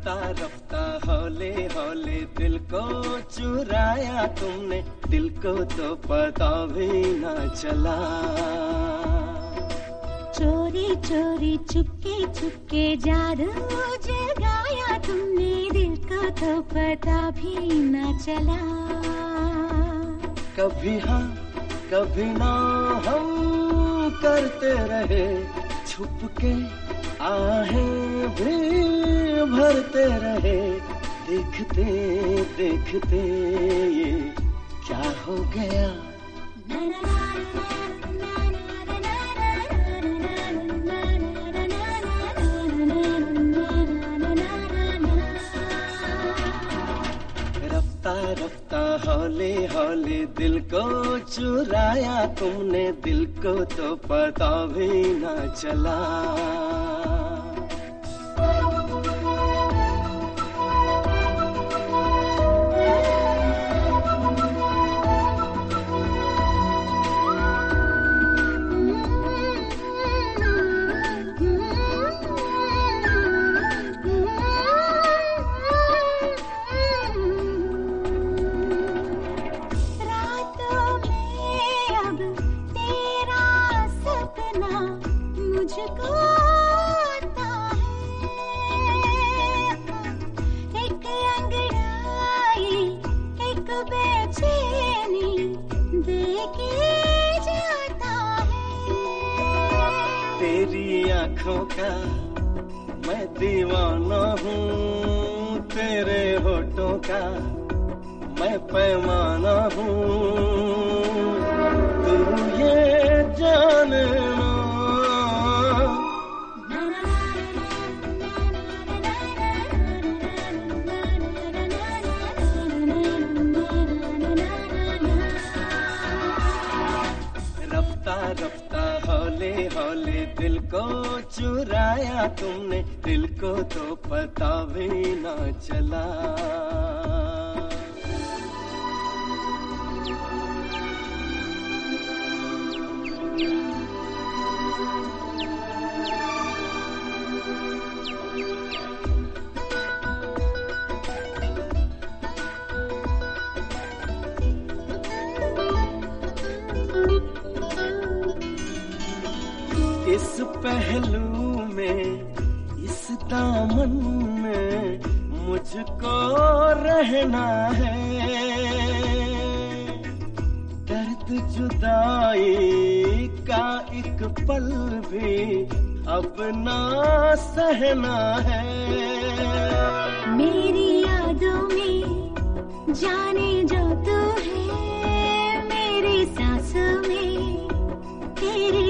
रफ्ता रफ्ता हौले हौले दिल को चुराया तुमने। दिल को तो पता भी ना चला। चोरी चोरी चुपके चुपके जादू जगाया तुमने। दिल को तो पता भी ना चला। कभी हाँ कभी ना हम करते रहे। छुप के आहें भी भरते रहे देखते देखते ये। क्या हो गया? रफ्ता रफ्ता हौले हौली दिल को चुराया तुमने दिल को तो पता भी ना चला। तेरी आँखों का मैं दीवाना हूँ, तेरे होठों का मैं पैमाना हूँ। तू ये जानना हौले होले दिल को चुराया तुमने दिल को तो पता भी ना चला। इस पहलू में, इस दामन में मुझको रहना है। दर्द जुदाई का एक पल भी अब सहना है। मेरी यादों में जाने जो तू है